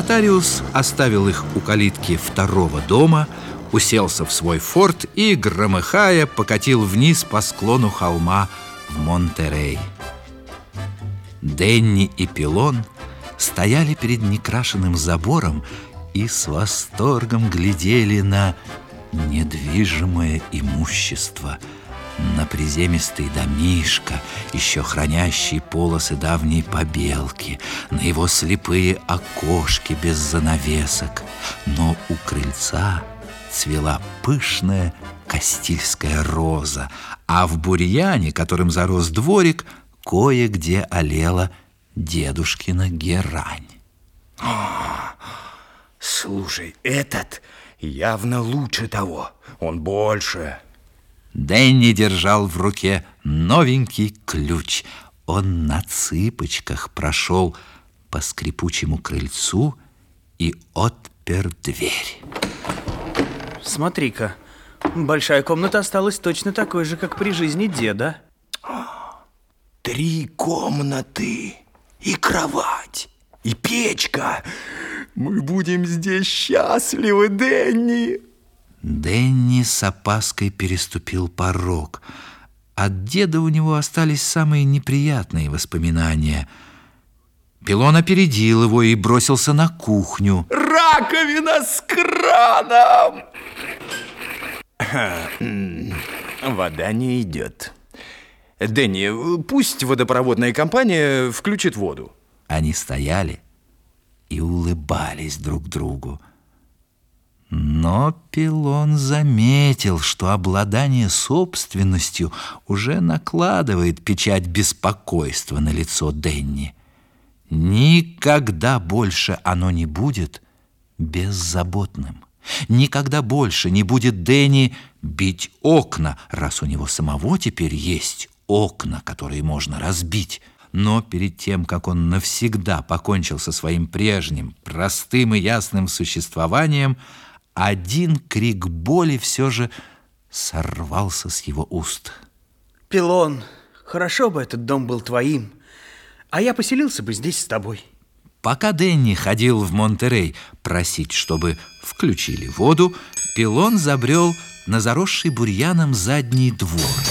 Нотариус оставил их у калитки второго дома, уселся в свой форт и, громыхая, покатил вниз по склону холма в Монтерей. Денни и Пилон стояли перед некрашенным забором и с восторгом глядели на недвижимое имущество – на приземистый домишко, еще хранящий полосы давней побелки, на его слепые окошки без занавесок. Но у крыльца цвела пышная кастильская роза, а в бурьяне, которым зарос дворик, кое-где олела дедушкина герань. А, слушай, этот явно лучше того. Он больше. Дэнни держал в руке новенький ключ. Он на цыпочках прошел по скрипучему крыльцу и отпер дверь. Смотри-ка, большая комната осталась точно такой же, как при жизни деда. Три комнаты и кровать, и печка. Мы будем здесь счастливы, Дэнни. Дэнни с опаской переступил порог. От деда у него остались самые неприятные воспоминания. Пилон опередил его и бросился на кухню. Раковина с краном! Вода не идет. Дэнни, пусть водопроводная компания включит воду. Они стояли и улыбались друг другу. Но Пилон заметил, что обладание собственностью уже накладывает печать беспокойства на лицо Денни. Никогда больше оно не будет беззаботным. Никогда больше не будет Дэнни бить окна, раз у него самого теперь есть окна, которые можно разбить. Но перед тем, как он навсегда покончил со своим прежним, простым и ясным существованием, один крик боли все же сорвался с его уст. Пилон, хорошо бы этот дом был твоим, а я поселился бы здесь с тобой. Пока Дэнни ходил в Монтерей просить, чтобы включили воду, Пилон забрел на заросший бурьяном задний двор –